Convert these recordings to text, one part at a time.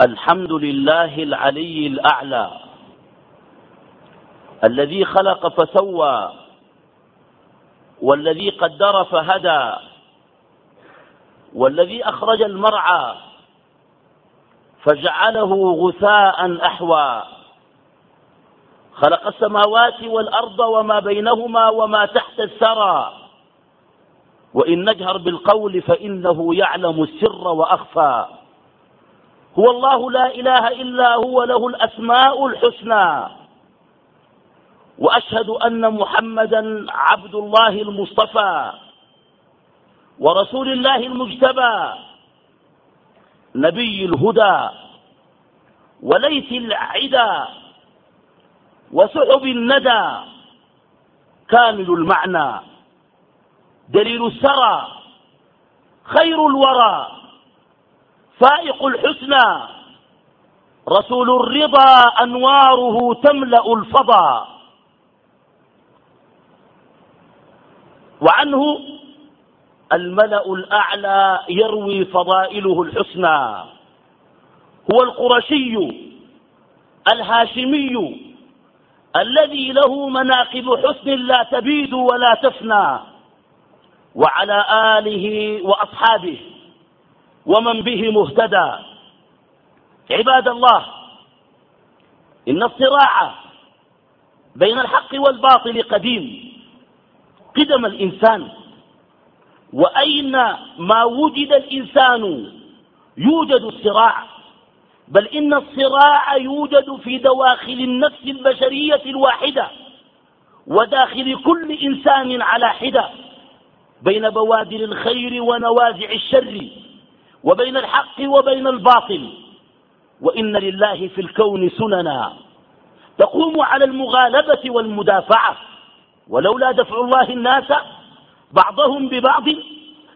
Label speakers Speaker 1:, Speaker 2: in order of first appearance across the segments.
Speaker 1: الحمد لله العلي الأعلى الذي خلق فسوى والذي قدر فهدى والذي أخرج المرعى فجعله غثاء أحوى خلق السماوات والأرض وما بينهما وما تحت الثرى وإن نجهر بالقول فإنه يعلم السر وأخفى هو الله لا إله إلا هو له الأسماء الحسنى. وأشهد أن محمدا عبد الله المصطفى ورسول الله المجتبى. نبي الهدى وليث العدا وسحب الندى. كامل المعنى. دليل السرى خير الورى. فائق الحسنى. رسول الرضا أنواره تملأ الفضا. وعنه الملأ الأعلى يروي فضائله الحسنى. هو القرشي الهاشمي الذي له مناقب حسن لا تبيد ولا تفنى. وعلى آله وأصحابه ومن به مهتدى. عباد الله إن الصراع بين الحق والباطل قديم. قدم الإنسان وأين ما وجد الإنسان يوجد الصراع؟ بل إن الصراع يوجد في دواخل النفس البشرية الواحدة وداخل كل إنسان على حدة بين بوادر الخير ونوازع الشر. وبين الحق وبين الباطل. وإن لله في الكون سننا. تقوم على المغالبة والمدافعة. ولولا دفع الله الناس بعضهم ببعض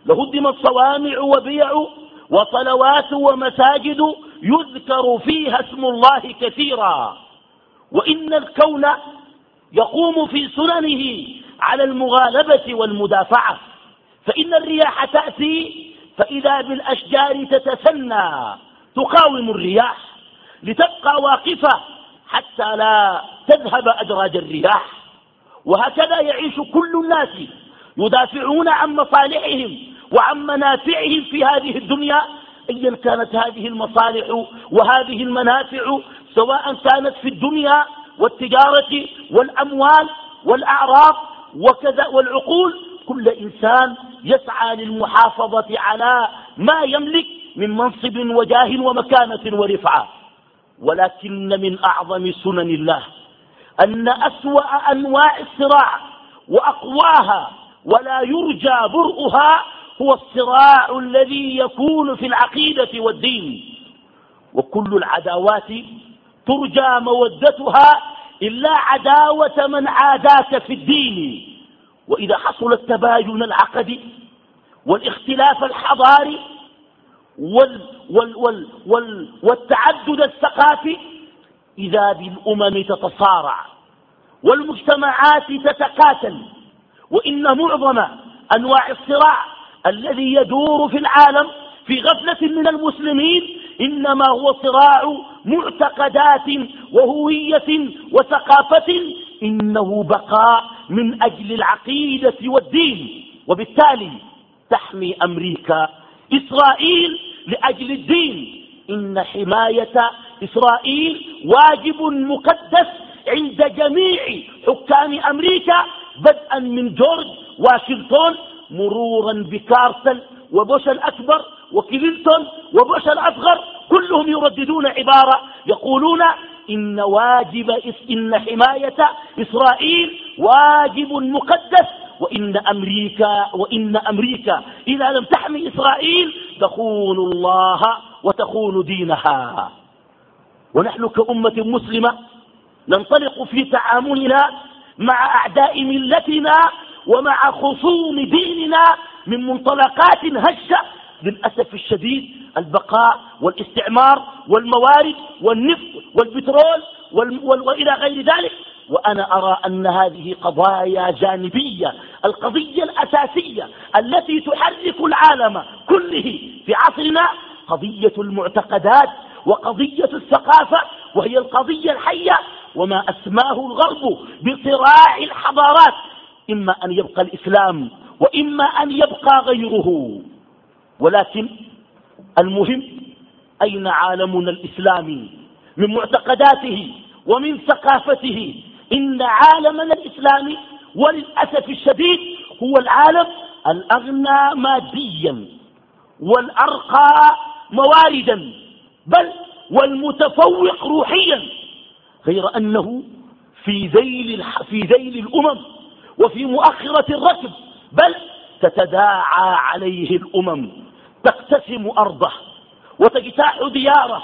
Speaker 1: لهدمت صوامع وبيع وصلوات ومساجد يذكر فيها اسم الله كثيرا. وإن الكون يقوم في سننه على المغالبة والمدافعة. فإن الرياح تأتي فإذا بالأشجار تتسنى تقاوم الرياح لتبقى واقفة حتى لا تذهب أدراج الرياح. وهكذا يعيش كل الناس يدافعون عن مصالحهم وعن منافعهم في هذه الدنيا. أيا كانت هذه المصالح وهذه المنافع سواء كانت في الدنيا والتجارة والأموال والأعراض وكذا والعقول كل إنسان يسعى للمحافظة على ما يملك من منصب وجاه ومكانة ورفعة. ولكن من أعظم سنن الله أن أسوأ أنواع الصراع وأقواها ولا يرجى برؤها هو الصراع الذي يكون في العقيدة والدين. وكل العداوات ترجى مودتها إلا عداوة من عاداك في الدين. وإذا حصل التباين العقدي والاختلاف الحضاري وال وال وال وال والتعدد الثقافي إذا بالأمم تتصارع والمجتمعات تتكاتل وإن معظم أنواع الصراع الذي يدور في العالم في غفلة من المسلمين إنما هو صراع معتقدات وهوية وثقافة إنه بقاء من أجل العقيدة والدين. وبالتالي تحمي أمريكا. إسرائيل لأجل الدين. إن حماية إسرائيل واجب مقدس عند جميع حكام أمريكا بدءا من جورج واشنطن مرورا بكارتل وبوش الأكبر وكلينتون وبوش الأصغر كلهم يرددون عبارة يقولون إن واجب إن حماية إسرائيل واجب مقدس. وإن أمريكا, وإن أمريكا إذا لم تحمي إسرائيل تخون الله وتخون دينها. ونحن كأمة مسلمة ننطلق في تعاملنا مع أعداء ملتنا ومع خصوم ديننا من منطلقات هشة. للأسف الشديد البقاء والاستعمار والموارد والنفط والبترول وإلى غير ذلك. وأنا أرى أن هذه قضايا جانبية القضية الأساسية التي تحرك العالم كله في عصرنا قضية المعتقدات وقضية الثقافة وهي القضية الحية. وما أسماه الغرب بصراع الحضارات إما أن يبقى الإسلام وإما أن يبقى غيره. ولكن المهم أين عالمنا الإسلامي؟ من معتقداته ومن ثقافته. إن عالمنا الإسلامي وللأسف الشديد هو العالم الأغنى ماديا والأرقى مواردا بل والمتفوق روحيا غير أنه في ذيل, في ذيل الأمم وفي مؤخرة الركب بل تتداعى عليه الأمم تقتسم أرضه وتجتاح دياره.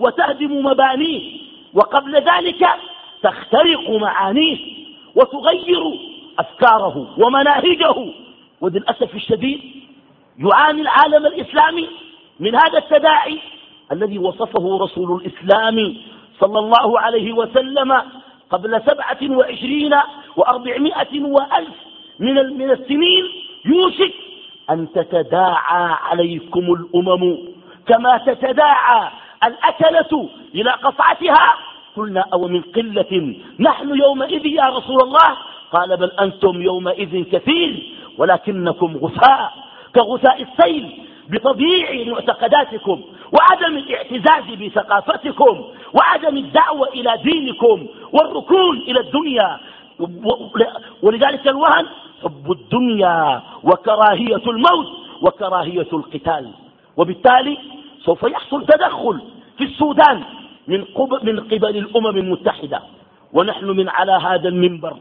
Speaker 1: وتهدم مبانيه. وقبل ذلك تخترق معانيه وتغير أفكاره ومناهجه. وللأسف الشديد يعاني العالم الإسلامي من هذا التداعي الذي وصفه رسول الإسلام صلى الله عليه وسلم قبل سبعة وعشرين وأربعمائة وألف من, من السنين. يوشك أن تتداعى عليكم الأمم. كما تتداعى الأكلة إلى قطعتها. قلنا أو من قلة نحن يومئذ يا رسول الله. قال بل أنتم يومئذ كثير ولكنكم غثاء كغثاء السيل بطبيعي معتقداتكم وعدم الاعتزاز بثقافتكم وعدم الدعوة إلى دينكم والركون إلى الدنيا. ولذلك الوهن حب الدنيا وكراهية الموت وكراهية القتال. وبالتالي سوف يحصل تدخل في السودان من قبل, من قبل الأمم المتحدة. ونحن من على هذا المنبر.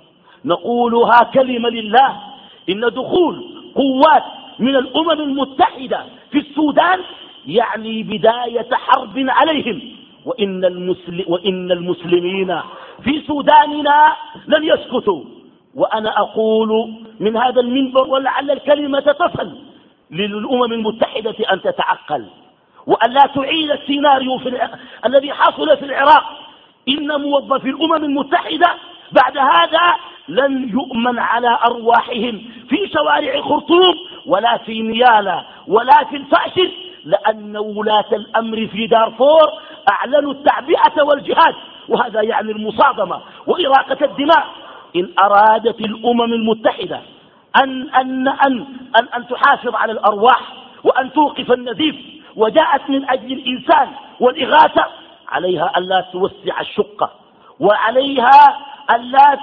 Speaker 1: نقولها كلمة لله. إن دخول قوات من الأمم المتحدة في السودان يعني بداية حرب عليهم. وإن, المسل وإن المسلمين في سوداننا لن يسكتوا. وأنا أقول من هذا المنبر ولعل الكلمة تصل للأمم المتحدة أن تتعقل. وأن لا تعيد السيناريو في الذي حصل في العراق. إن موظفي الأمم المتحدة بعد هذا لن يؤمن على أرواحهم في شوارع خرطوم ولا في نيالا ولا في الفأشر لأن ولاة الأمر في دارفور أعلنوا التعبئة والجهاد وهذا يعني المصادمة وإراقة الدماء. إن أرادت الأمم المتحدة أن, أن, أن, أن, أن تحافظ على الأرواح وأن توقف النزيف وجاءت من أجل الإنسان والإغاثة. عليها ألا توسع الشقة وعليها ألا,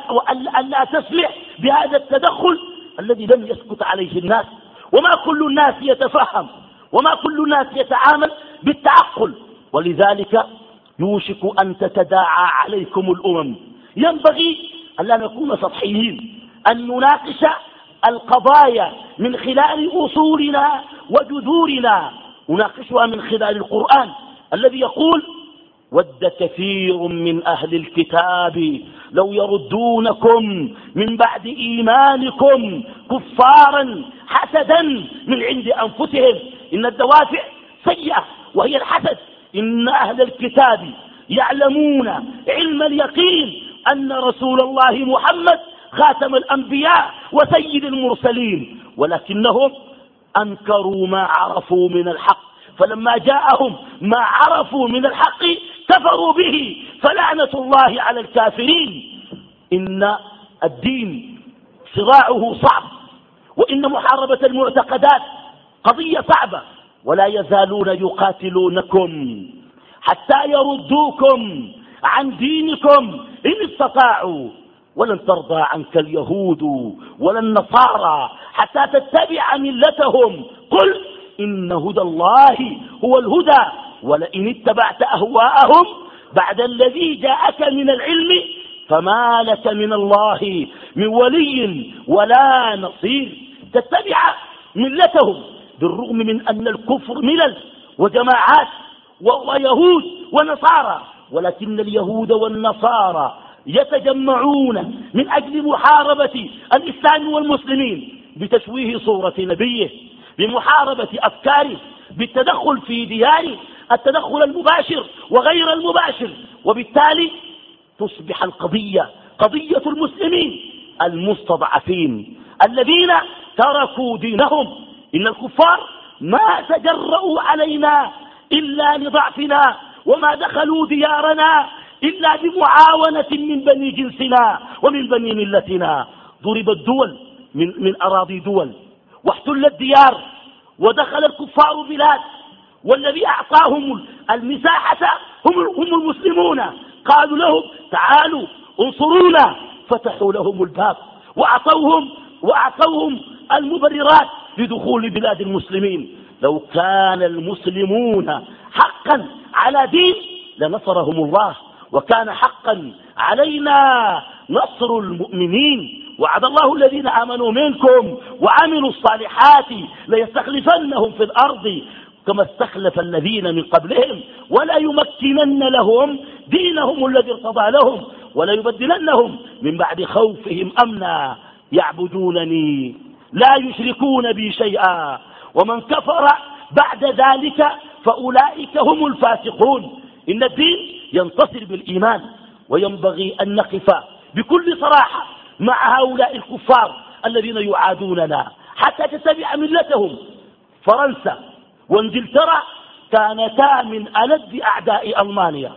Speaker 1: ألا تسمح بهذا التدخل الذي لم يسكت عليه الناس. وما كل الناس يتفهم وما كل الناس يتعامل بالتعقل. ولذلك يوشك أن تتداعى عليكم الأمم. ينبغي أن لا نكون سطحيين أن نناقش القضايا من خلال أصولنا وجذورنا. نناقشها من خلال القرآن الذي يقول ود كثير من أهل الكتاب لو يردونكم من بعد إيمانكم كفارا حسدا من عند أنفسهم إن الدوافع سيئة وهي الحسد إن أهل الكتاب يعلمون علم اليقين أن رسول الله محمد خاتم الأنبياء وسيد المرسلين ولكنهم أنكروا ما عرفوا من الحق. فلما جاءهم ما عرفوا من الحق كفروا به. فلعنة الله على الكافرين. إن الدين صراعه صعب وإن محاربة المعتقدات قضية صعبة. ولا يزالون يقاتلونكم حتى يردوكم عن دينكم إن استطاعوا. ولن ترضى عنك اليهود ولا النصارى حتى تتبع ملتهم. قل إن هدى الله هو الهدى ولئن اتبعت أهواءهم بعد الذي جاءك من العلم فما لك من الله من ولي ولا نصير. تتبع ملتهم بالرغم من أن الكفر ملل وجماعات ويهود ونصارى ولكن اليهود والنصارى يتجمعون من أجل محاربة الإسلام والمسلمين بتشويه صورة نبيه بمحاربة أفكاره بالتدخل في دياره التدخل المباشر وغير المباشر وبالتالي تصبح القضية قضية المسلمين المستضعفين الذين تركوا دينهم. إن الكفار ما تجرؤوا علينا إلا لضعفنا وما دخلوا ديارنا إلا بمعاونة من بني جنسنا ومن بني ملتنا. ضربت دول من, من أراضي دول واحتلت ديار ودخل الكفار بلاد والذي أعطاهم المساحة هم, هم المسلمون. قالوا لهم تعالوا انصرونا. فتحوا لهم الباب وأعطوهم, وأعطوهم المبررات لدخول بلاد المسلمين. لو كان المسلمون حقا على دين لنصرهم الله. وكان حقا علينا نصر المؤمنين. وعد الله الذين آمنوا منكم وعملوا الصالحات ليستخلفنهم في الأرض كما استخلف الذين من قبلهم. ولا يمكنن لهم دينهم الذي ارتضى لهم ولا يبدلنهم من بعد خوفهم أمنا. يعبدونني لا يشركون بي شيئا. ومن كفر بعد ذلك فأولئك هم الفاسقون. إن الدين ينتصر بالإيمان وينبغي أن نقف بكل صراحة مع هؤلاء الكفار الذين يعادوننا. حتى تتبع ملتهم. فرنسا وانجلترا كانتا من ألد أعداء ألمانيا.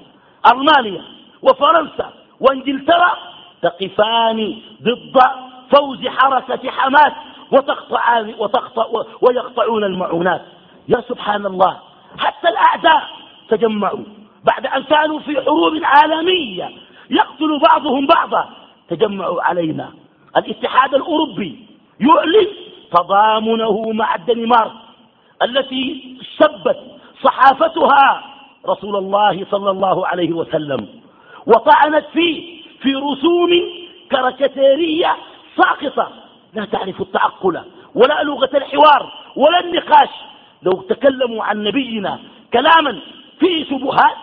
Speaker 1: ألمانيا وفرنسا وانجلترا تقفان ضد فوز حركة حماس وتقطعان وتقطع ويقطعون المعونات. يا سبحان الله. حتى الأعداء تجمعوا. بعد أن كانوا في حروب عالمية يقتل بعضهم بعضا. تجمعوا علينا. الاتحاد الأوروبي يعلن تضامنه مع الدنمارك التي سبت صحافتها رسول الله صلى الله عليه وسلم وطعنت فيه في رسوم كاريكاتيرية ساقطة. لا تعرف التعقل ولا لغة الحوار ولا النقاش. لو تكلموا عن نبينا كلاما فيه شبهات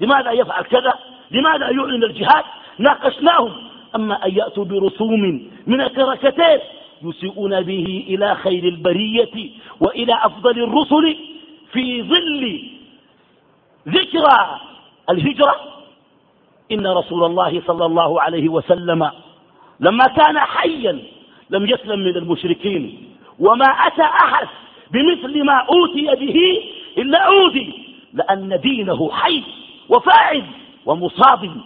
Speaker 1: لماذا يفعل كذا؟ لماذا يعلن الجهاد؟ ناقشناهم. أما أن يأتوا برسوم من الكركتين يسيئون به إلى خير البرية وإلى أفضل الرسل في ظل ذكرى الهجرة. إن رسول الله صلى الله عليه وسلم لما كان حيا لم يسلم من المشركين. وما أتى أحد بمثل ما أوتي به إلا أوذي لأن دينه حي. وفاعل ومصاب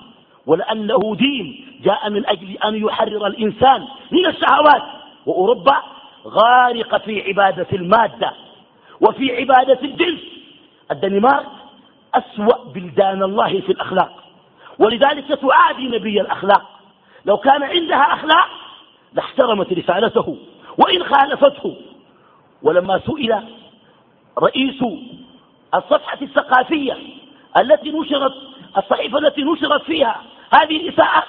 Speaker 1: ولأنه دين جاء من أجل أن يحرر الإنسان من الشهوات. وأوروبا غارقة في عبادة المادة وفي عبادة الجنس. الدنمارك أسوأ بلدان الله في الأخلاق. ولذلك تعادي نبي الأخلاق. لو كان عندها أخلاق لاحترمت رسالته وإن خالفته. ولما سئل رئيس الصفحة الثقافية التي نشرت الصحيفة التي نشرت فيها هذه الإساءة.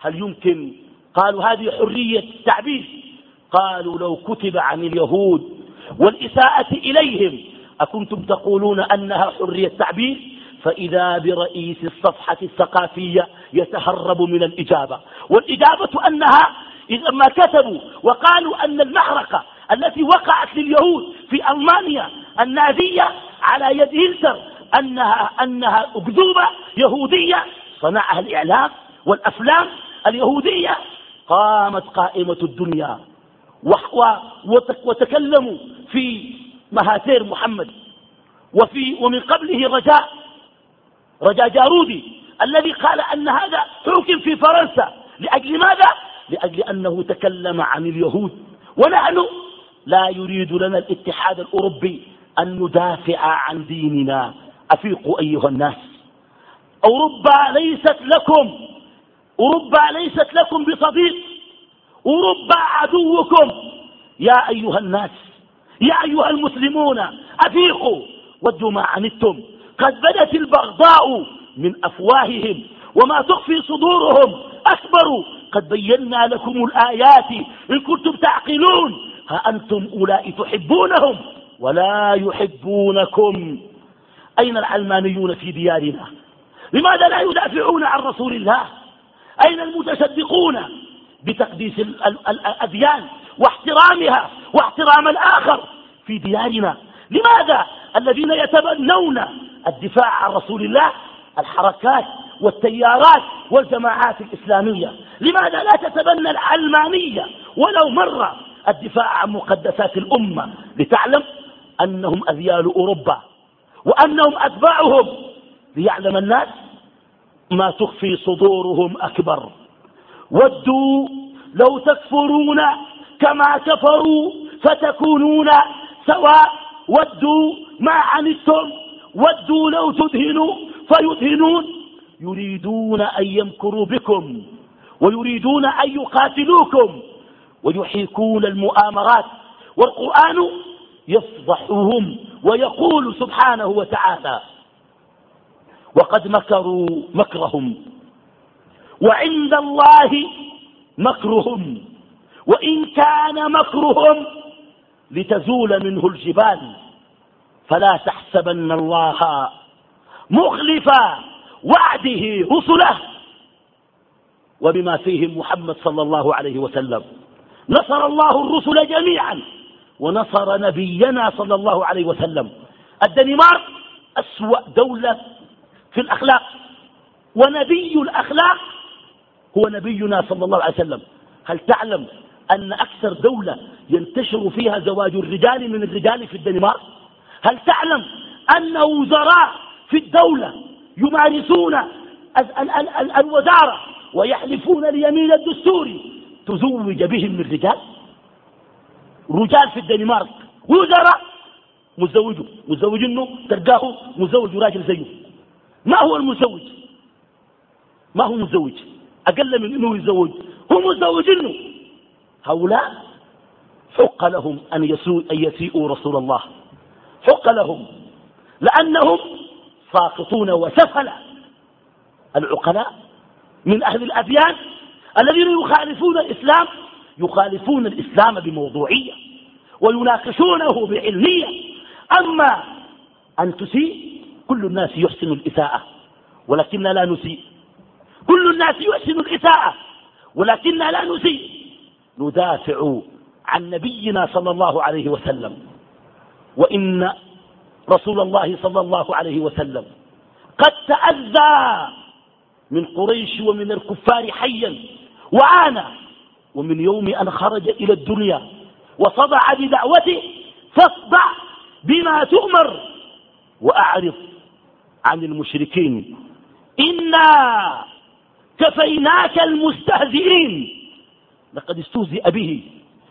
Speaker 1: هل يمكن؟ قالوا هذه حرية تعبير. قالوا لو كتب عن اليهود والإساءة إليهم أكنتم تقولون أنها حرية تعبير؟ فإذا برئيس الصفحة الثقافية يتهرب من الإجابة. والإجابة أنها إذا ما كتبوا وقالوا أن المحرقة التي وقعت لليهود في ألمانيا النازية على يد هتلر أنها, أنها أكذوبة يهودية. صنعها الإعلام والأفلام اليهودية. قامت قائمة الدنيا. وتكلموا في مهاتير محمد. وفي ومن قبله رجاء. رجاء جارودي. الذي قال أن هذا حكم في فرنسا. لأجل ماذا؟ لأجل أنه تكلم عن اليهود. ونحن لا يريد لنا الاتحاد الأوروبي أن ندافع عن ديننا. أفيقوا أيها الناس. أوروبا ليست لكم أوروبا ليست لكم بصديق. أوروبا عدوكم. يا أيها الناس يا أيها المسلمون أفيقوا. ودوا ما عنتم. قد بدت البغضاء من أفواههم وما تخفي صدورهم. أكبر قد بينا لكم الآيات. إن كنتم تعقلون. ها أنتم أولئك تحبونهم ولا يحبونكم. أين العلمانيون في ديارنا؟ لماذا لا يدافعون عن رسول الله؟ أين المتشدقون بتقديس الأديان واحترامها واحترام الآخر في ديارنا؟ لماذا الذين يتبنون الدفاع عن رسول الله؟ الحركات والتيارات والجماعات الإسلامية. لماذا لا تتبنى العلمانية ولو مرة الدفاع عن مقدسات الأمة لتعلم أنهم أذيال أوروبا؟ وأنهم أتباعهم. ليعلم الناس ما تخفي صدورهم أكبر. ودوا لو تكفرون كما كفروا فتكونون سواء. ودوا ما عنتم. ودوا لو تدهنوا فيدهنون. يريدون أن يمكروا بكم ويريدون أن يقاتلوكم ويحيكون المؤامرات. والقرآن يفضحهم ويقول سبحانه وتعالى وقد مكروا مكرهم وعند الله مكرهم وإن كان مكرهم لتزول منه الجبال فلا تحسبن الله مخلف وعده رسله وبما فيهم محمد صلى الله عليه وسلم. نصر الله الرسل جميعا. ونصر نبينا صلى الله عليه وسلم. الدنمارك أسوأ دولة في الأخلاق. ونبي الأخلاق هو نبينا صلى الله عليه وسلم. هل تعلم أن أكثر دولة ينتشر فيها زواج الرجال من الرجال في الدنمارك؟ هل تعلم أن وزراء في الدولة يمارسون الوزارة ويحلفون اليمين الدستوري تزوج بهم من رجال في الدنمارك. وزراء متزوجه متزوج إنه تلقاه متزوج راجل زيه. ما هو المزوج؟ ما هو متزوج أقل من إنه يتزوج هو متزوج إنه. هؤلاء حق لهم أن يسيئوا رسول الله. حق لهم. لأنهم ساقطون وسفل العقلاء من أهل الأديان الذين يخالفون الإسلام يخالفون الإسلام بموضوعية ويناقشونه بعلمية. أما أن تسيء كل الناس يحسن الإساءة ولكننا لا نسيء. كل الناس يحسن الإساءة ولكننا لا نسيء. ندافع عن نبينا صلى الله عليه وسلم وإن رسول الله صلى الله عليه وسلم قد تأذى من قريش ومن الكفار حيا وعانى ومن يوم أن خرج إلى الدنيا وصدع بدعوته فاصدع بما تؤمر وأعرض عن المشركين. إنا كفيناك المستهزئين. لقد استهزئ به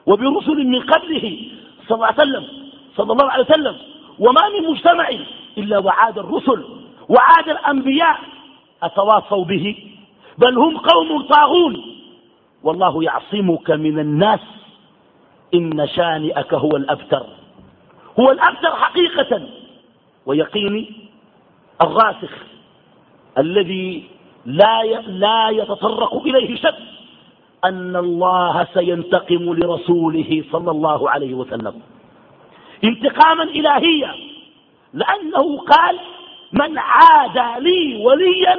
Speaker 1: وبرسل من قبله صلى الله عليه وسلم صلى الله عليه وسلم وما من مجتمع إلا وعاد الرسل وعاد الأنبياء أتواصوا به بل هم قوم طاغون. والله يعصمك من الناس إن شانئك هو الأبتر. هو الأبتر حقيقة. ويقيني الراسخ الذي لا لا يتطرق إليه شك أن الله سينتقم لرسوله صلى الله عليه وسلم. انتقاما إلهيا. لأنه قال من عادى لي وليا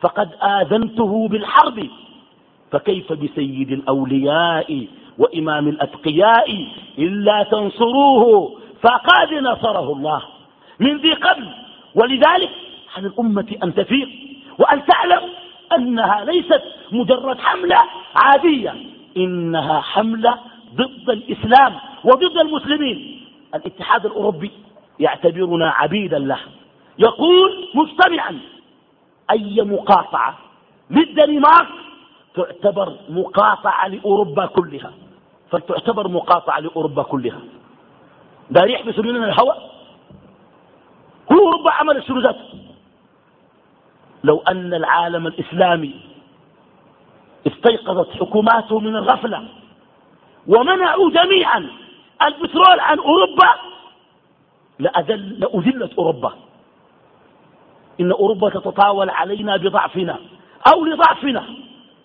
Speaker 1: فقد آذنته بالحرب. فكيف بسيد الأولياء وإمام الأتقياء إلا تنصروه فقد نصره الله من ذي قبل. ولذلك على الأمة أن تفيق وأن تعلم أنها ليست مجرد حملة عادية إنها حملة ضد الإسلام وضد المسلمين. الاتحاد الأوروبي يعتبرنا عبيدا له. يقول مجتمعا أي مقاطعة؟ للدنمارك تعتبر مقاطعة لأوروبا كلها. فلتعتبر مقاطعة لأوروبا كلها. دار يحبس مننا الهواء. هو أوروبا عمل الشروزات لو أن العالم الإسلامي استيقظت حكوماته من الغفلة ومنعوا جميعا البترول عن أوروبا لأذل لأذلت أوروبا. إن أوروبا تتطاول علينا بضعفنا أو لضعفنا.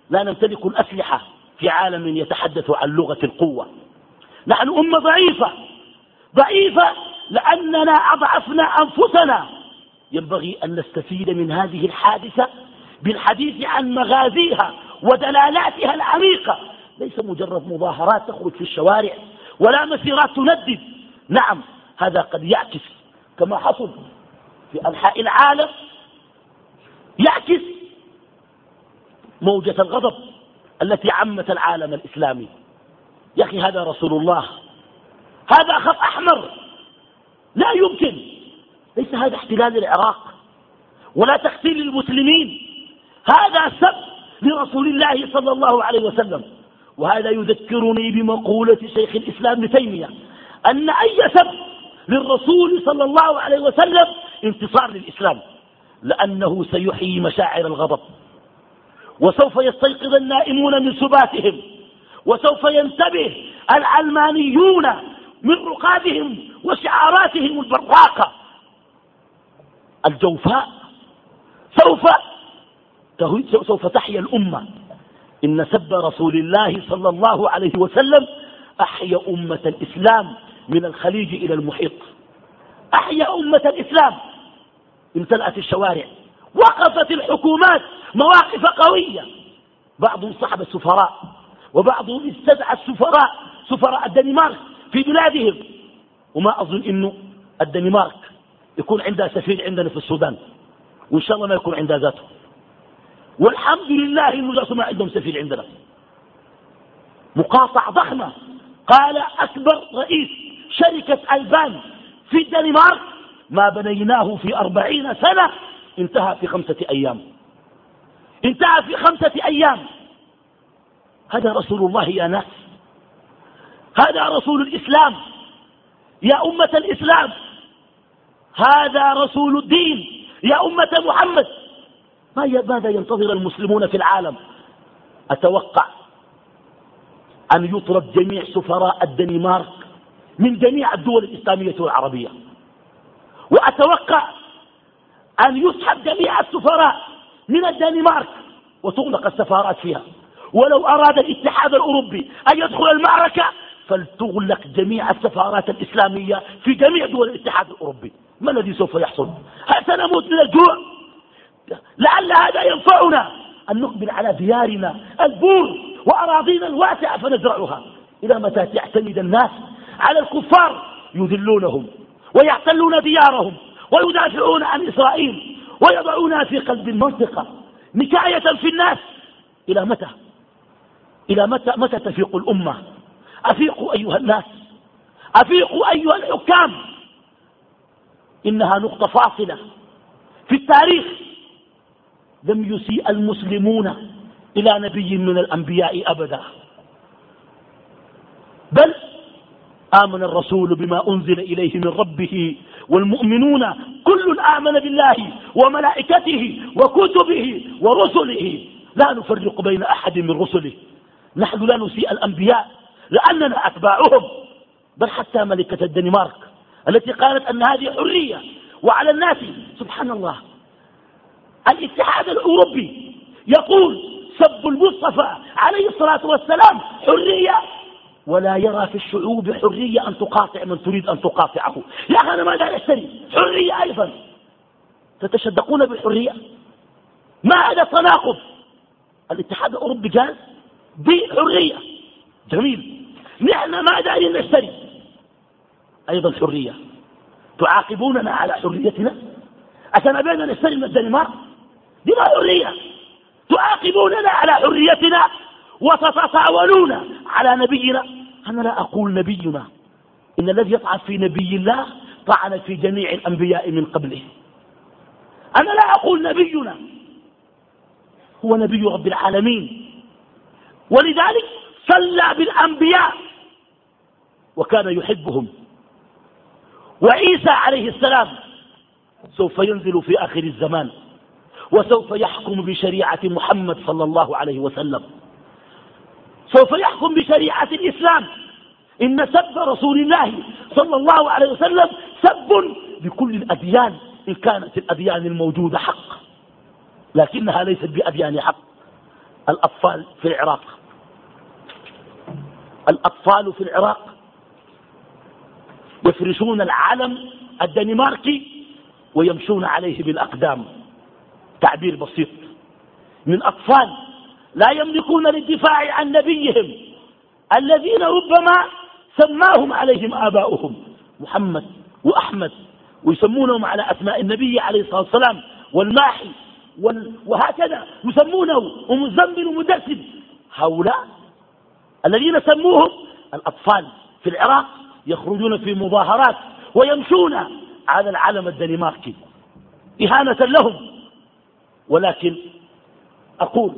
Speaker 1: لا نمتلك الأسلحة في عالم يتحدث عن لغة القوة. نحن أمة ضعيفة. ضعيفة لأننا أضعفنا أنفسنا. ينبغي أن نستفيد من هذه الحادثة بالحديث عن مغازيها ودلالاتها العميقة. ليس مجرد مظاهرات تخرج في الشوارع ولا مسيرات تندد. نعم هذا قد يعكس كما حصل في أنحاء العالم. يعكس موجة الغضب التي عمت العالم الإسلامي. يا أخي هذا رسول الله. هذا خط أحمر. لا يمكن. ليس هذا احتلال العراق ولا تقتيل المسلمين. هذا سب لرسول الله صلى الله عليه وسلم. وهذا يذكرني بمقولة شيخ الإسلام ابن تيمية أن أي سب للرسول صلى الله عليه وسلم انتصار للإسلام لأنه سيحيي مشاعر الغضب. وسوف يستيقظ النائمون من سباتهم وسوف ينتبه العلمانيون من رقادهم وشعاراتهم البراقة. الجوفاء سوف سوف تحيا الأمة. إن سب رسول الله صلى الله عليه وسلم أحيا أمة الإسلام من الخليج إلى المحيط. أحيا أمة الإسلام امتلأت الشوارع وقفت الحكومات مواقف قوية. بعضهم صحب السفراء وبعضهم استدعى السفراء سفراء الدنمارك في بلادهم. وما أظن إنه الدنمارك يكون عندها سفير عندنا في السودان. وإن شاء الله ما يكون عندها ذاته. والحمد لله إنه ما عندهم سفير عندنا. مقاطعة ضخمة. قال أكبر رئيس شركة ألبان في الدنمارك ما بنيناه في أربعين سنة انتهى في خمسة أيام. انتهى في خمسة أيام. هذا رسول الله يا ناس. هذا رسول الإسلام. يا أمة الإسلام. هذا رسول الدين. يا أمة محمد. ماذا ينتظر المسلمون في العالم؟ أتوقع أن يطرد جميع سفراء الدنمارك من جميع الدول الإسلامية والعربية. وأتوقع أن يسحب جميع السفراء من الدنمارك. وتغلق السفارات فيها. ولو أراد الاتحاد الأوروبي أن يدخل المعركة فلتغلق جميع السفارات الإسلامية في جميع دول الاتحاد الأوروبي. ما الذي سوف يحصل؟ هل سنموت من الجوع؟ لعل هذا ينفعنا أن نقبل على ديارنا البور وأراضينا الواسعة فنزرعها. إلى متى تعتمد الناس على الكفار؟ يذلونهم ويحتلون ديارهم ويدافعون عن إسرائيل. ويضعونها في قلب المنطقة نكاية في الناس. إلى متى؟ إلى متى؟ متى تفيق الأمة؟ أفيقوا أيها الناس؟ أفيقوا أيها الحكام؟ إنها نقطة فاصلة في التاريخ. لم يسيء المسلمون إلى نبي من الأنبياء أبدا. بل آمن الرسول بما أنزل إليه من ربه والمؤمنون كل آمن بالله وملائكته وكتبه ورسله. لا نفرق بين أحد من رسله. نحن لا نسيء الأنبياء لأننا أتباعهم. بل حتى ملكة الدنمارك التي قالت أن هذه حرية وعلى الناس. سبحان الله. الاتحاد الأوروبي يقول سب المصطفى عليه الصلاة والسلام حرية ولا يرى في الشعوب حرية أن تقاطع من تريد أن تقاطعه. يا أخي أنا ماذا أشتري. حرية أيضا. تتشدقون بالحرية؟ ما هذا تناقض الاتحاد الأوروبي قال دي حرية جميل. نحن ما دارين نشتري. أيضا حرية. تعاقبوننا على حريتنا؟ عشان أبينا نشتري من الدنمارك؟ دي ما حرية. تعاقبوننا على حريتنا وتتطاولون على نبينا. أنا لا أقول نبينا. إن الذي يطعن في نبي الله طعن في جميع الأنبياء من قبله. أنا لا أقول نبينا. هو نبي رب العالمين. ولذلك صلى بالأنبياء وكان يحبهم. وعيسى عليه السلام سوف ينزل في آخر الزمان. وسوف يحكم بشريعة محمد صلى الله عليه وسلم. سوف يحكم بشريعة الإسلام. إن سب رسول الله صلى الله عليه وسلم سب بكل الأديان إن كانت الأديان الموجودة حق. لكنها ليست بأديان حق. الأطفال في العراق. الأطفال في العراق يفرشون العلم الدنماركي ويمشون عليه بالأقدام. تعبير بسيط. من أطفال لا يملكون للدفاع عن نبيهم الذين ربما سماهم عليهم آباؤهم محمد وأحمد ويسمونهم على أسماء النبي عليه الصلاة والسلام والماحي وهكذا يسمونه ومزمل ومدسم. هؤلاء الذين سموهم الأطفال في العراق يخرجون في مظاهرات ويمشون على العلم الدنماركي إهانة لهم. ولكن أقول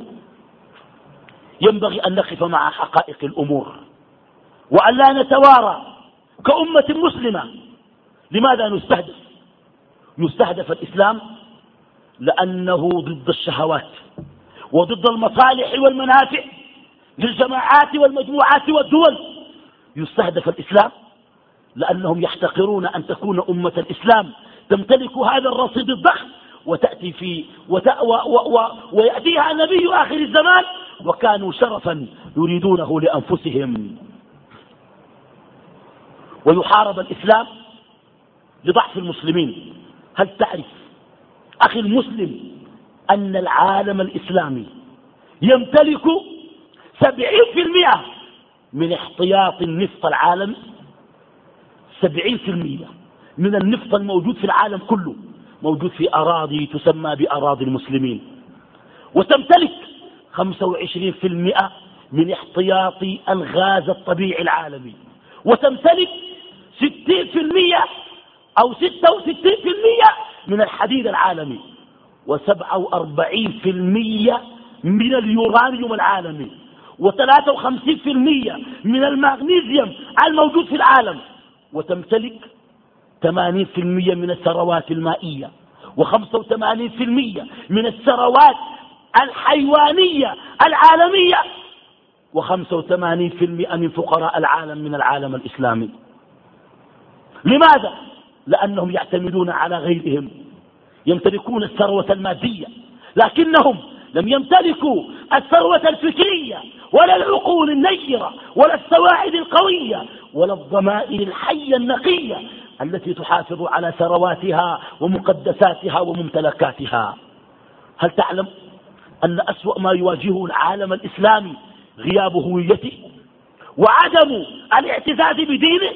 Speaker 1: ينبغي أن نقف مع حقائق الأمور وأن لا نتوارى كأمة مسلمة. لماذا نستهدف؟ يستهدف الإسلام لأنه ضد الشهوات وضد المصالح والمنافع للجماعات والمجموعات والدول. يستهدف الإسلام لأنهم يحتقرون أن تكون أمة الإسلام تمتلك هذا الرصيد الضخم وتأتي في وت... و... و... و... ويأتيها نبي آخر الزمان وكانوا شرفا يريدونه لأنفسهم. ويحارب الإسلام لضعف المسلمين. هل تعرف أخي المسلم أن العالم الإسلامي يمتلك سبعين في المئة من احتياط النفط العالمي؟ سبعين في المئة من النفط الموجود في العالم كله موجود في أراضي تسمى بأراضي المسلمين. وتمتلك خمسة وعشرين في المئة من احتياط الغاز الطبيعي العالمي. وتمتلك ستين في المئة أو ستة وستين في المئة من الحديد العالمي. وسبعة وأربعين في المئة من اليورانيوم العالمي. وثلاثة وخمسين في المئة من المغنيسيوم الموجود في العالم. وتمتلك ثمانين في المئة من الثروات المائية. وخمسة وثمانين في المئة من الثروات الحيوانية العالمية. وخمسة وثمانين في المئة من فقراء العالم من العالم الإسلامي. لماذا؟ لأنهم يعتمدون على غيرهم. يمتلكون الثروة المادية. لكنهم لم يمتلكوا الثروة الفكرية ولا العقول النيرة ولا السواعد القوية ولا الضمائر الحية النقية التي تحافظ على ثرواتها ومقدساتها وممتلكاتها. هل تعلم أن أسوأ ما يواجهه العالم الإسلامي غياب هويته وعدم الاعتزاز بدينه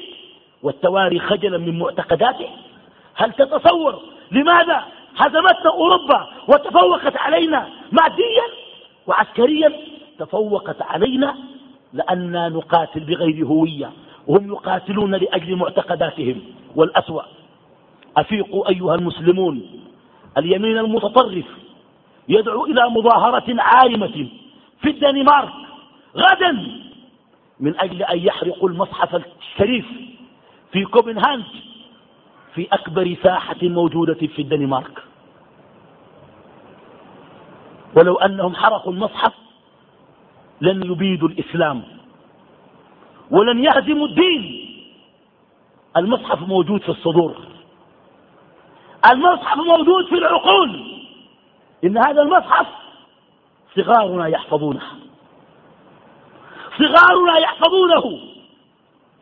Speaker 1: والتواري خجلا من معتقداته. هل تتصور لماذا هزمتنا أوروبا وتفوقت علينا ماديا وعسكريا؟ تفوقت علينا لأننا نقاتل بغير هوية وهم يقاتلون لأجل معتقداتهم. والأسوأ أفيقوا أيها المسلمون اليمين المتطرف يدعو إلى مظاهرة عارمة في الدنمارك غدا. من أجل أن يحرقوا المصحف الشريف في كوبنهاج في أكبر ساحة موجودة في الدنمارك. ولو أنهم حرقوا المصحف لن يبيدوا الإسلام ولن يهزموا الدين. المصحف موجود في الصدور. المصحف موجود في العقول. إن هذا المصحف صغارنا يحفظونه. صغارنا يحفظونه.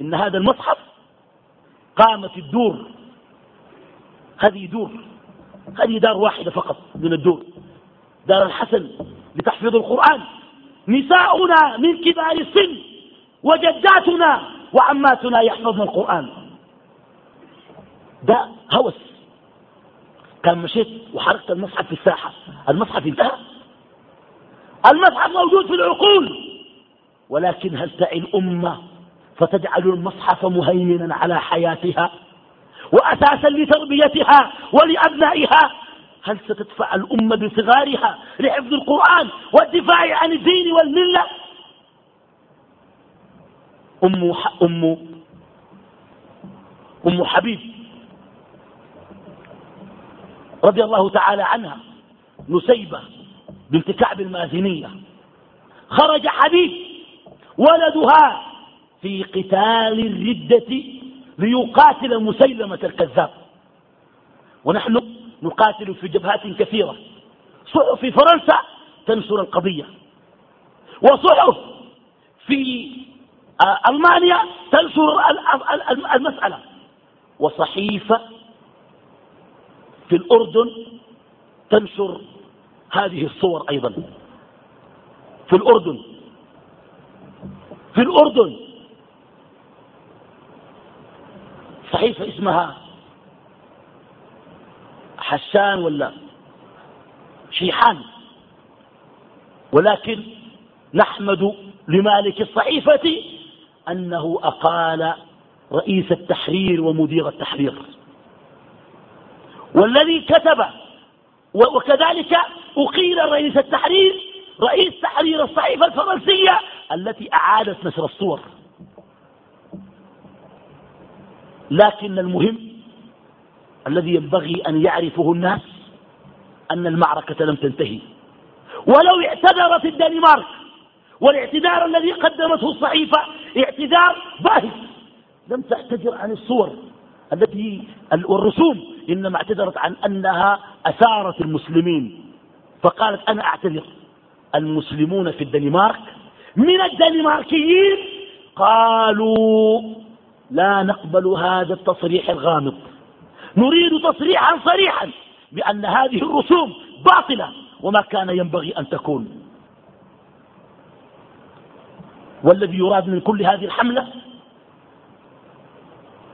Speaker 1: إن هذا المصحف قامت الدور. هذه دور. هذه دار واحدة فقط من الدور. دار الحسن لتحفيظ القرآن. نساؤنا من كبار السن وجداتنا وعماتنا يحفظن القرآن. ده هوس. كان مشيت وحركت المصحف في الساحة. المصحف انتهى. المصحف موجود في العقول. ولكن هل تعي الأمة فتجعل المصحف مهيمنا على حياتها وأساسا لتربيتها ولأبنائها؟ هل ستدفع الأمة بصغارها لحفظ القرآن والدفاع عن الدين والملة؟ أم, أم, أم حبيب رضي الله تعالى عنها نسيبة بنت كعب المازنية. خرج حبيب ولدها في قتال الردة ليقاتل مسيلمة الكذاب. ونحن نقاتل في جبهات كثيرة. صحف في فرنسا تنشر القضية. وصحف في آه، ألمانيا تنشر المسألة. وصحيفة في الأردن تنشر هذه الصور أيضا. في الأردن. في الأردن. صحيفة اسمها حسان ولا شيحان. ولكن نحمد لمالك الصحيفة أنه أقال رئيس التحرير ومدير التحرير. والذي كتب وكذلك أقيل رئيس التحرير رئيس تحرير الصحيفة الفرنسية التي أعادت نشر الصور. لكن المهم الذي ينبغي أن يعرفه الناس أن المعركة لم تنتهي. ولو اعتذرت الدنمارك والاعتذار الذي قدمته الصحيفة اعتذار باهت لم تعتذر عن الصور التي والرسوم إنما اعتذرت عن أنها أثارت المسلمين. فقالت أنا أعتذر. المسلمون في الدنمارك من الدنماركيين قالوا لا نقبل هذا التصريح الغامض. نريد تصريحا صريحا بأن هذه الرسوم باطلة وما كان ينبغي أن تكون. والذي يراد من كل هذه الحملة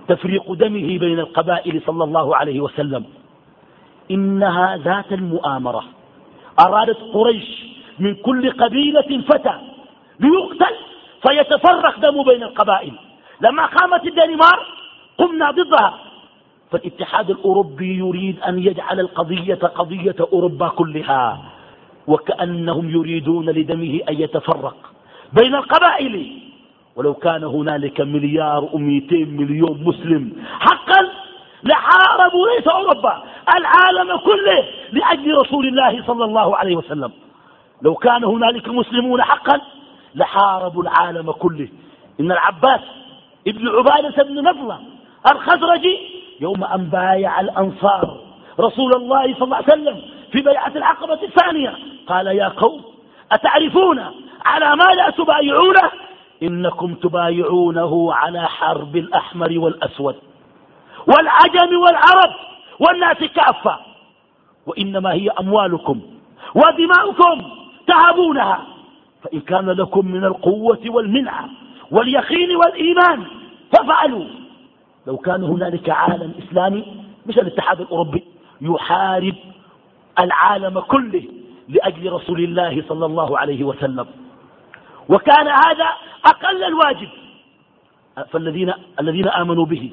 Speaker 1: تفريق دمه بين القبائل صلى الله عليه وسلم. إنها ذات المؤامرة. أرادت قريش من كل قبيلة فتى ليقتل فيتفرق دم بين القبائل. لما قامت الدنمارك قمنا ضدها. فالاتحاد الأوروبي يريد أن يجعل القضية قضية أوروبا كلها. وكأنهم يريدون لدمه أن يتفرق بين القبائل. ولو كان هنالك مليار ومئتين مليون مسلم حقا لحاربوا ليس أوروبا العالم كله لأجل رسول الله صلى الله عليه وسلم. لو كان هنالك مسلمون حقا لحاربوا العالم كله. إن العباس ابن عبادة بن نضلة الخزرجي يوم أن بايع الأنصار رسول الله صلى الله عليه وسلم في بيعة العقبة الثانية قال يا قوم أتعرفون على ما لا تبايعونه؟ إنكم تبايعونه على حرب الأحمر والأسود والعجم والعرب والناس كافة. وإنما هي أموالكم ودماؤكم تهبونها فإن كان لكم من القوة والمنعة واليقين والإيمان ففعلوا لو كان هنالك عالم إسلامي مش الاتحاد الأوروبي يحارب العالم كله لأجل رسول الله صلى الله عليه وسلم. وكان هذا أقل الواجب. فالذين الذين آمنوا به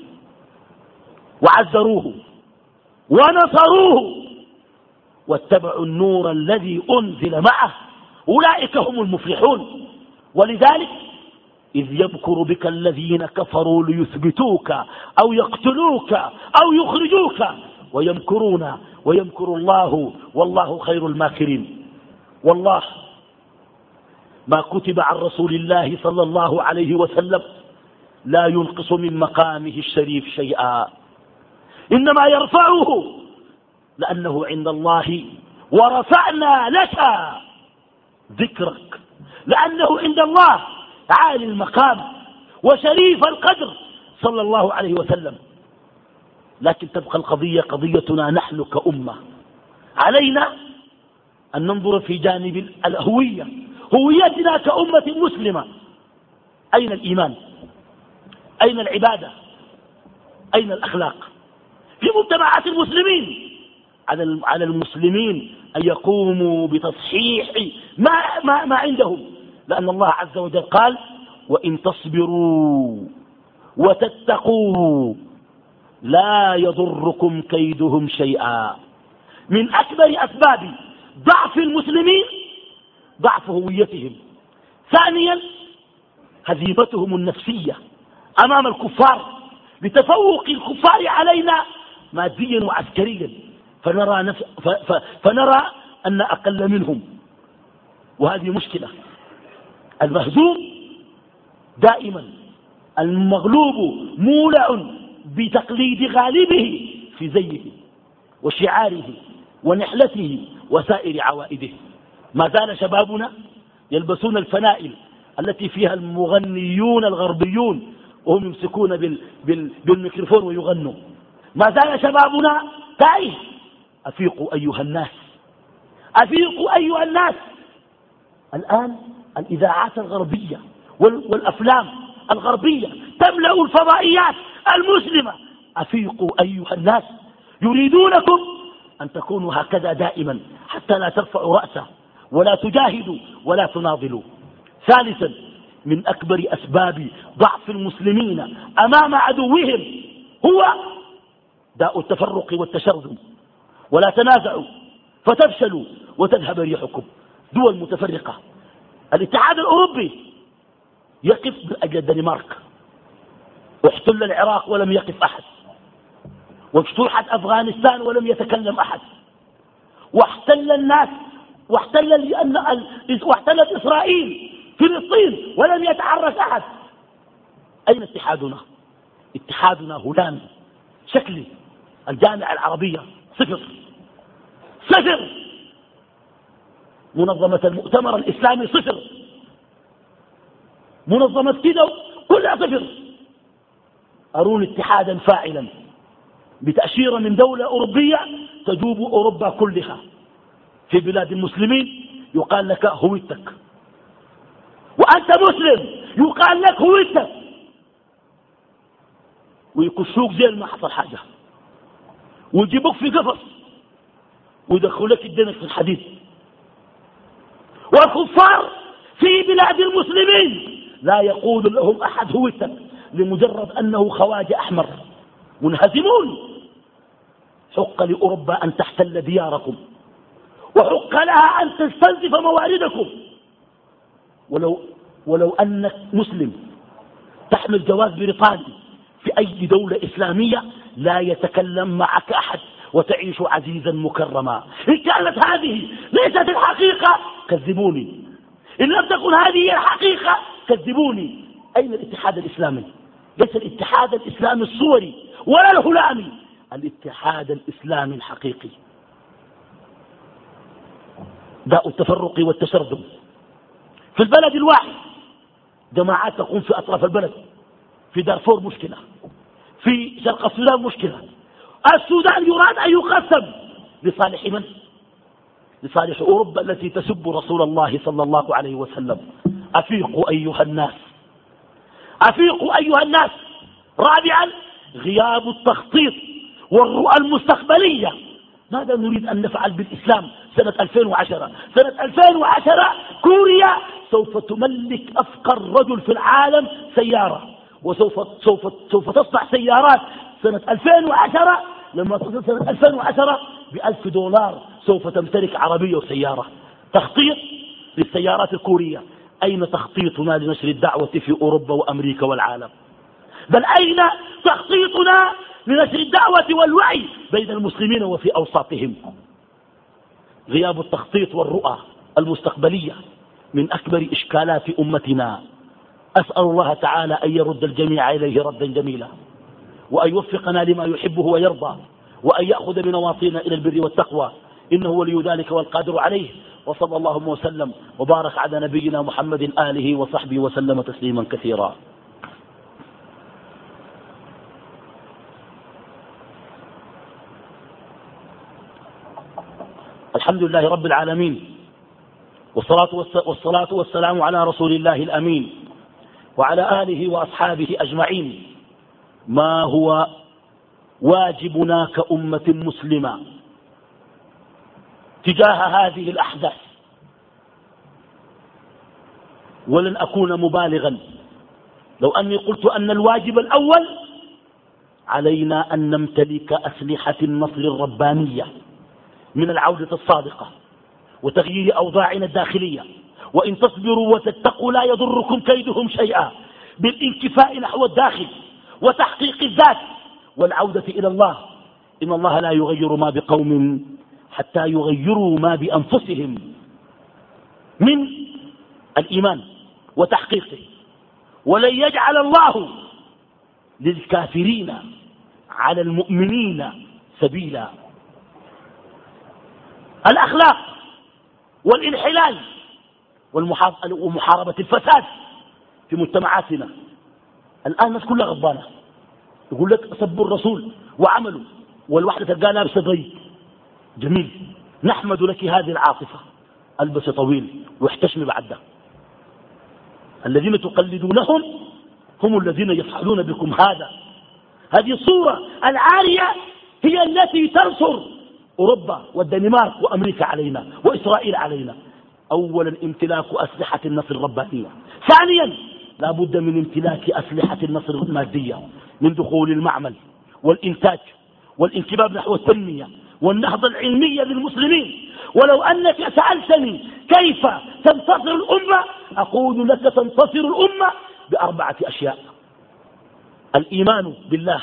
Speaker 1: وعزروه ونصروه واتبعوا النور الذي أنزل معه أولئك هم المفلحون. ولذلك إذ يمكر بك الذين كفروا ليثبتوك أو يقتلوك أو يخرجوك ويمكرون ويمكر الله والله خير الماكرين. والله ما كتب عن رسول الله صلى الله عليه وسلم لا ينقص من مقامه الشريف شيئا. إنما يرفعه لأنه عند الله ورفعنا لك ذكرك. لأنه عند الله عالي المقام وشريف القدر صلى الله عليه وسلم. لكن تبقى القضية قضيتنا نحن كأمة. علينا أن ننظر في جانب الهوية. هويتنا كأمة مسلمة. أين الإيمان؟ أين العبادة؟ أين الأخلاق؟ في مجتمعات المسلمين. على المسلمين أن يقوموا بتصحيح ما, ما, ما عندهم. لأن الله عز وجل قال وإن تصبروا وتتقوا لا يضركم كيدهم شيئا. من أكبر أسباب ضعف المسلمين ضعف هويتهم. ثانيا هزيمتهم النفسية أمام الكفار. لتفوق الكفار علينا ماديا وعسكريا. فنرى, نف... ف... ف... فنرى أن أقل منهم. وهذه مشكلة. المهزوم دائما المغلوب مولع بتقليد غالبه في زيه وشعاره ونحلته وسائر عوائده. ما زال شبابنا يلبسون الفنائل التي فيها المغنيون الغربيون وهم يمسكون بال بال بالميكروفون ويغنوا. ما زال شبابنا تائه أفيقوا أيها الناس. أفيقوا أيها الناس. الآن الإذاعات الغربية والأفلام الغربية تملأ الفضائيات المسلمة. أفيقوا أيها الناس. يريدونكم أن تكونوا هكذا دائما حتى لا ترفعوا رأسه. ولا تجاهدوا ولا تناضلوا ثالثا من أكبر أسباب ضعف المسلمين أمام عدوهم هو داء التفرق والتشرذم. ولا تنازعوا فتفشلوا وتذهب ريحكم. دول متفرقة. الاتحاد الأوروبي يقف من أجل الدنمارك. واحتل العراق ولم يقف أحد. واجترحت أفغانستان ولم يتكلم أحد. واحتل الناس واحتل لأن واحتلت إسرائيل فلسطين ولم يتحرك أحد. أين اتحادنا؟ اتحادنا هلان. شكلي الجامعة العربية. صفر. صفر. منظمة المؤتمر الإسلامي صفر. منظمة كده كلها صفر. أرون اتحادا فاعلا بتأشيرة من دولة أوروبية تجوب أوروبا كلها. في بلاد المسلمين يقال لك هويتك. وأنت مسلم يقال لك هويتك. ويكشوك زي ما حصل حاجة. ويجيبوك في قفص. ويدخلوك الدنك في الحديد. والكفار في بلاد المسلمين لا يقول لهم أحد هويتك لمجرد أنه خواجة أحمر. منهزمون. حق لأوروبا أن تحتل دياركم. وحق لها أن تستنزف مواردكم ولو, ولو أنك مسلم تحمل جواز بريطاني في أي دولة إسلامية لا يتكلم معك أحد وتعيش عزيزا مكرما. إن كانت هذه ليست الحقيقة كذبوني. إن لم تكن هذه الحقيقة كذبوني. أين الاتحاد الإسلامي؟ ليس الاتحاد الإسلامي الصوري ولا الهلامي. الاتحاد الإسلامي الحقيقي. داء التفرق والتشرذم. في البلد الواحد جماعات تقوم في أطراف البلد في دارفور مشكلة في شرق السودان مشكلة. السودان يراد أن يقسم لصالح من؟ لصالح أوروبا التي تسب رسول الله صلى الله عليه وسلم. أفيقوا أيها الناس. أفيقوا أيها الناس. رابعا غياب التخطيط والرؤى المستقبلية. ماذا نريد أن نفعل بالإسلام؟ سنة 2010 سنة 2010 كوريا سوف تملك أفقر رجل في العالم سيارة. وسوف سوف سوف تصنع سيارات. سنة 2010 لما تصل سنة 2010 بألف دولار سوف تمتلك عربية وسيارة. تخطيط للسيارات الكورية. أين تخطيطنا لنشر الدعوة في أوروبا وأمريكا والعالم؟ بل أين تخطيطنا لنشر الدعوة والوعي بين المسلمين وفي أوساطهم؟ غياب التخطيط والرؤى المستقبلية من أكبر إشكالات أمتنا. أسأل الله تعالى أن يرد الجميع إليه ردا جميلا وأن يوفقنا لما يحبه ويرضى وأن يأخذ بنواصينا إلى البر والتقوى. إنه ولي ذلك والقادر عليه. وصلى الله وسلم وبارك على نبينا محمد آله وصحبه وسلم تسليما كثيرا. الحمد لله رب العالمين. والصلاة, والصلاة والسلام على رسول الله الأمين وعلى آله وأصحابه أجمعين. ما هو واجبنا كأمة مسلمة؟ تجاه هذه الأحداث. ولن أكون مبالغا. لو أني قلت أن الواجب الأول علينا أن نمتلك أسلحة النصر الربانية. من العودة الصادقة وتغيير أوضاعنا الداخلية. وإن تصبروا وتتقوا لا يضركم كيدهم شيئا. بالانكفاء نحو الداخل وتحقيق الذات والعودة إلى الله. إن الله لا يغير ما بقوم حتى يغيروا ما بأنفسهم من الإيمان وتحقيقه. ولن يجعل الله للكافرين على المؤمنين سبيلا. الأخلاق والانحلال ومحاربة الفساد في مجتمعاتنا. الآن الناس كلها غضبانة. يقول لك سبوا الرسول وعملوا. والوحدة تلقاها لابسة ضيق جميل. نحمد لك هذه العاطفة. البس طويل واحتشمي بعد. ده الذين تقلدونهم هم الذين يفعلون بكم هذا. هذه الصورة العارية هي التي تنصر أوروبا والدنمارك وأمريكا علينا وإسرائيل علينا. أولا امتلاك أسلحة النصر الربانية. ثانيا لا بد من امتلاك أسلحة النصر المادية من دخول المعمل والإنتاج والانكباب نحو التنمية والنهضة العلمية للمسلمين. ولو أنك سألتني كيف تنتصر الأمة أقول لك تنتصر الأمة بأربعة أشياء. الإيمان بالله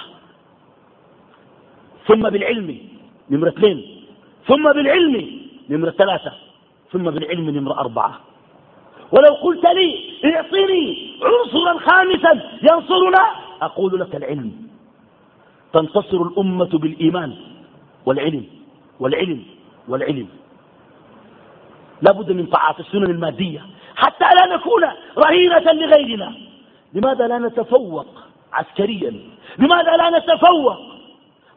Speaker 1: ثم بالعلم نمرة اثنين. ثم بالعلم نمرة ثلاثة. ثم بالعلم نمرة أربعة. ولو قلت لي اعطني عنصرا خامسا ينصرنا أقول لك العلم. تنتصر الأمة بالإيمان والعلم والعلم والعلم. لا بد من طاعة السنن المادية حتى لا نكون رهينة لغيرنا. لماذا لا نتفوق عسكريا؟ لماذا لا نتفوق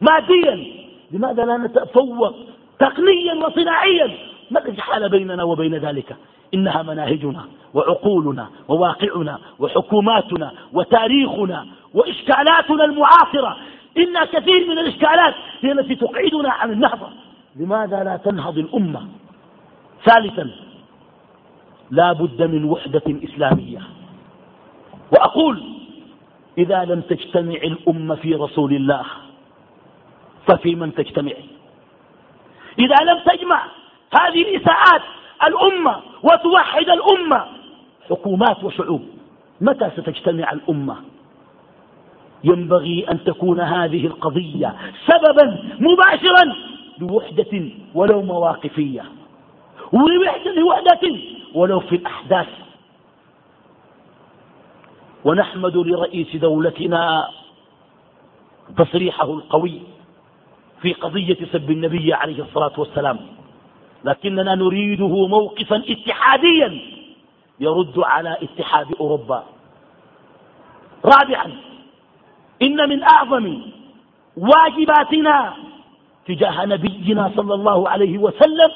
Speaker 1: ماديا؟ لماذا لا نتفوق تقنيا وصناعيا؟ ما الذي حال بيننا وبين ذلك؟ إنها مناهجنا وعقولنا وواقعنا وحكوماتنا وتاريخنا وإشكالاتنا المعاصرة. إن كثير من الإشكالات هي التي تقعدنا عن النهضة. لماذا لا تنهض الأمة؟ ثالثا لا بد من وحدة إسلامية. وأقول إذا لم تجتمع الأمة في رسول الله ففي من تجتمع. إذا لم تجمع هذه الإساءات الأمة وتوحد الأمة حكومات وشعوب متى ستجتمع الأمة؟ ينبغي أن تكون هذه القضية سببا مباشرا لوحدة ولو مواقفية لوحدة ولو في الأحداث. ونحمد لرئيس دولتنا تصريحه القوي في قضية سب النبي عليه الصلاة والسلام. لكننا نريده موقفا اتحاديا. يرد على اتحاد أوروبا. رابعا إن من أعظم واجباتنا تجاه نبينا صلى الله عليه وسلم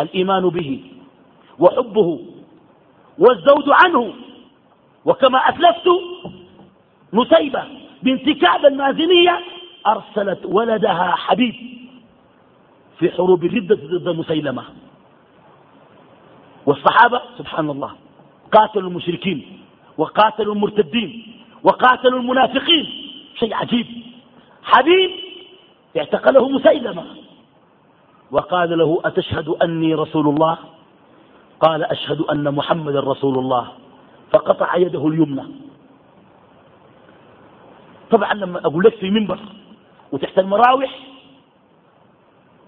Speaker 1: الإيمان به وحبه والزود عنه. وكما أسلفت نسيبة بنت كعب المازنية أرسلت ولدها حبيب في حروب الردة ضد مسيلمة. والصحابة سبحان الله قاتلوا المشركين وقاتلوا المرتدين وقاتلوا المنافقين. شيء عجيب. حبيب اعتقله مسيلمة. وقال له أتشهد أني رسول الله؟ قال أشهد أن محمد رسول الله. فقطع يده اليمنى. طبعا لما أقول لك في منبر وتحت المراوح.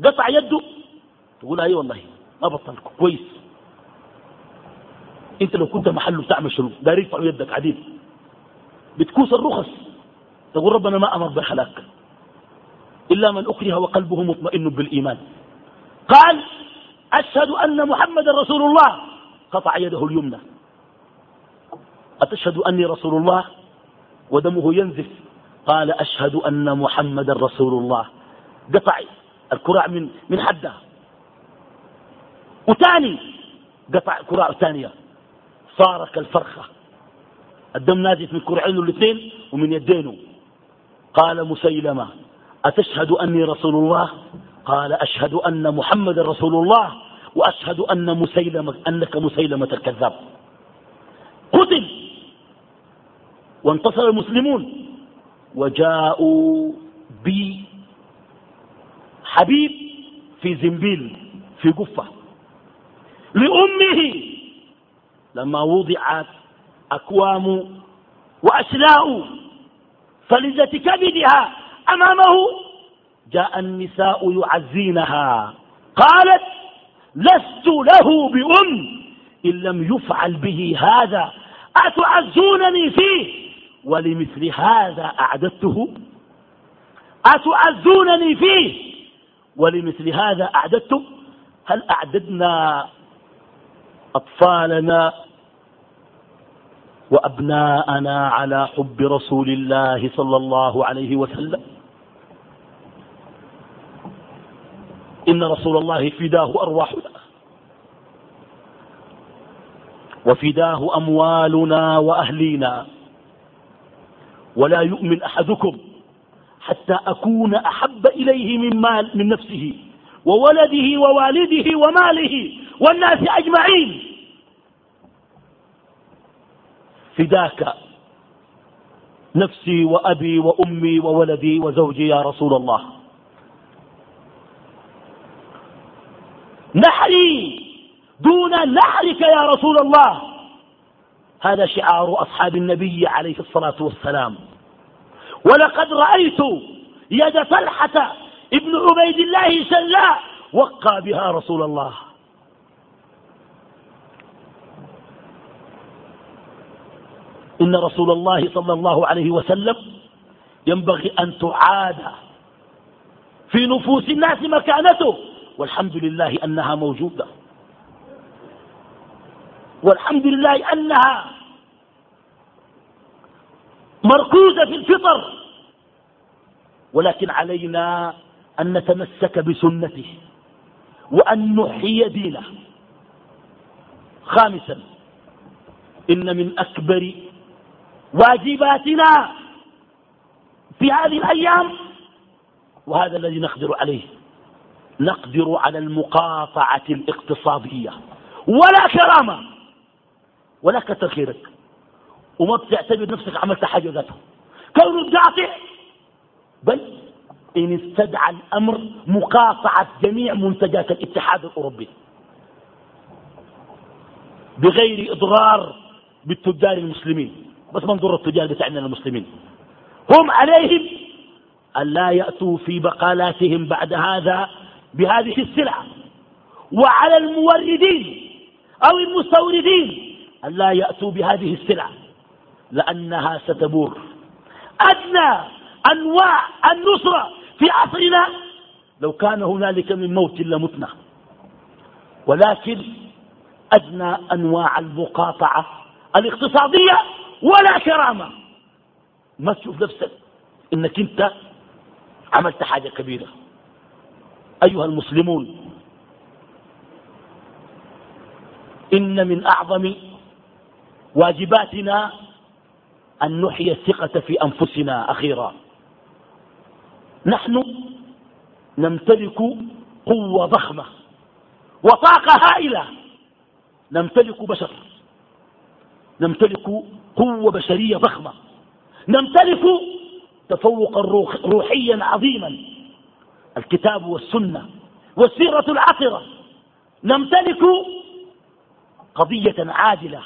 Speaker 1: قطع يده. تقول اي والله ما بطل كويس. أنت لو كنت محله بتعمل شنو؟ دار يرفع يدك عديد بتكوس الرخص. تقول ربنا ما أمر بالحلاك إلا من أكره وقلبه مطمئن بالإيمان. قال أشهد أن محمد رسول الله. قطع يده اليمنى. أتشهد أني رسول الله؟ ودمه ينزف. قال أشهد أن محمد رسول الله. قطع الكراع من من حدها وثاني قطع كراع ثانية. صار كالفرخة الدم نازف من كرعينه الاثنين ومن يدينه. قال مسيلمة أتشهد أني رسول الله؟ قال أشهد أن محمد رسول الله وأشهد أن مسيلمة أنك مسيلمة الكذاب. قتل. وانتصر المسلمون. وجاءوا بي حبيب في زنبيل في قفة لأمه. لما وضعت أكوام وأشلاء فلذة كبدها أمامه جاء النساء يعزينها. قالت لست له بأم إن لم يفعل به هذا أتعزونني فيه؟ ولمثل هذا أعددته؟ أتعزونني فيه؟ ولمثل هذا أعددتم هل أعددنا أطفالنا وأبناءنا على حب رسول الله صلى الله عليه وسلم؟ إن رسول الله فداه أرواحنا وفداه أموالنا وأهلينا ولا يؤمن أحدكم حتى أكون أحب إليه من, مال من نفسه وولده ووالده وماله والناس أجمعين. فداك نفسي وأبي وأمي وولدي وزوجي يا رسول الله. نحري دون نحرك يا رسول الله. هذا شعار أصحاب النبي عليه الصلاة والسلام. ولقد رأيت يد طلحة ابن عبيد الله سلاء وقى بها رسول الله. إن رسول الله صلى الله عليه وسلم ينبغي أن تعاد في نفوس الناس مكانته والحمد لله أنها موجودة. والحمد لله أنها مركوزة في الفطر. ولكن علينا أن نتمسك بسنته وأن نحيي دينه. خامسا إن من أكبر واجباتنا في هذه الأيام وهذا الذي نقدر عليه نقدر على المقاطعة الاقتصادية. ولا كرامة. ولا كتر خيرك. وما بتعتبر نفسك عملت حاجة ذاته كونه بتعطي بل إن استدعى الأمر مقاطعة جميع منتجات الاتحاد الأوروبي. بغير إضرار بالتجار المسلمين. بس منظور التجار بتاعنا المسلمين. هم عليهم أن لا يأتوا في بقالاتهم بعد هذا بهذه السلعة. وعلى الموردين أو المستوردين أن لا يأتوا بهذه السلعة لأنها ستبور. أدنى أنواع النصرة في عصرنا. لو كان هنالك من موت لمتنا. ولكن أدنى أنواع المقاطعة الاقتصادية ولا كرامة. ما تشوف نفسك إنك أنت عملت حاجة كبيرة. أيها المسلمون إن من أعظم واجباتنا أن نحيي الثقة في أنفسنا أخيرا. نحن نمتلك قوة ضخمة وطاقة هائلة. نمتلك بشر. نمتلك قوة بشرية ضخمة. نمتلك تفوقا روحيا عظيما. الكتاب والسنة والسيرة العطرة نمتلك قضية عادلة.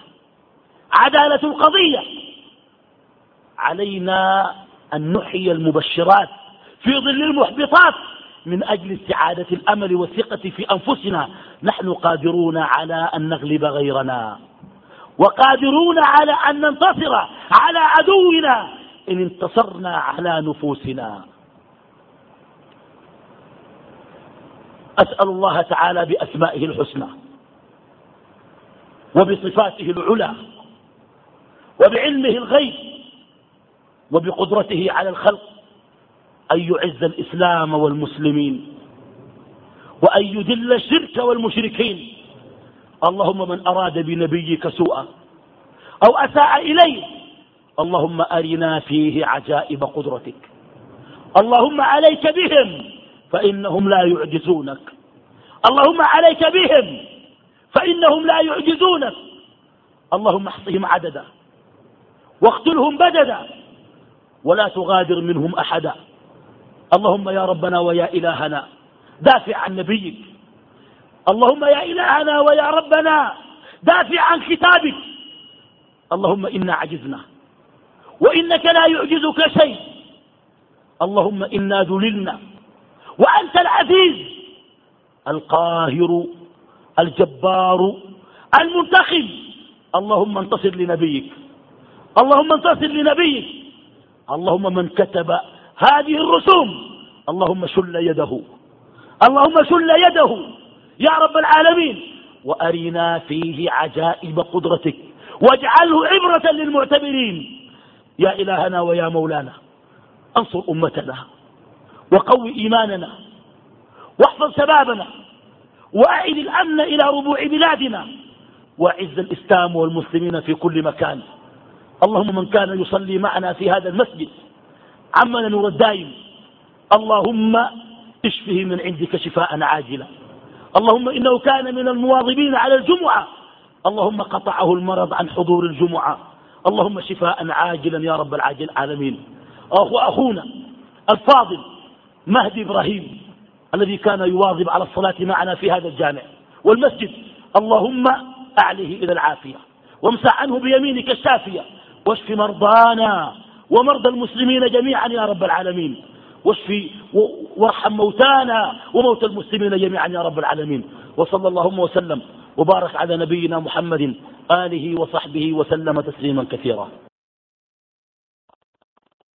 Speaker 1: عدالة القضية. علينا أن نحيي المبشرات في ظل المحبطات من أجل استعادة الأمل والثقة في أنفسنا. نحن قادرون على أن نغلب غيرنا. وقادرون على أن ننتصر على عدونا إن انتصرنا على نفوسنا. أسأل الله تعالى بأسمائه الحسنى وبصفاته العلى وبعلمه الغيب وبقدرته على الخلق أن يعز الإسلام والمسلمين وأن يذل الشرك والمشركين. اللهم من أراد بنبيك سوءا أو أساء إليه اللهم أرنا فيه عجائب قدرتك. اللهم عليك بهم فإنهم لا يعجزونك. اللهم عليك بهم فإنهم لا يعجزونك. اللهم احصهم عددا. واقتلهم بددا ولا تغادر منهم أحدا. اللهم يا ربنا ويا إلهنا دافع عن نبيك. اللهم يا إلهنا ويا ربنا دافع عن كتابك. اللهم إنا عجزنا وإنك لا يعجزك شيء. اللهم إنا ذللنا وأنت العزيز القاهر الجبار المنتخب. اللهم انتصر لنبيك. اللهم انتصر لنبيك. اللهم من كتب هذه الرسوم اللهم شل يده. اللهم شل يده يا رب العالمين. وأرنا فيه عجائب قدرتك. واجعله عبرة للمعتبرين. يا إلهنا ويا مولانا انصر أمتنا. وقو إيماننا. واحفظ شبابنا. وأعد الأمن إلى ربوع بلادنا. وأعز الإسلام والمسلمين في كل مكان. اللهم من كان يصلي معنا في هذا المسجد عمنا نور الدائم اللهم اشفه من عندك شفاء عاجلا. اللهم إنه كان من المواظبين على الجمعة. اللهم قطعه المرض عن حضور الجمعة. اللهم شفاء عاجلا يا رب العالمين. أخو أخونا الفاضل مهدي إبراهيم الذي كان يواظب على الصلاة معنا في هذا الجامع والمسجد. اللهم أعليه إلى العافية وامسح عنه بيمينك الشافية. واشف مرضانا ومرضى المسلمين جميعا يا رب العالمين. واشفي وارحم موتانا وموتى المسلمين جميعا يا رب العالمين. وصلى اللهم وسلم وبارك على نبينا محمد آله وصحبه وسلم تسليما كثيرا.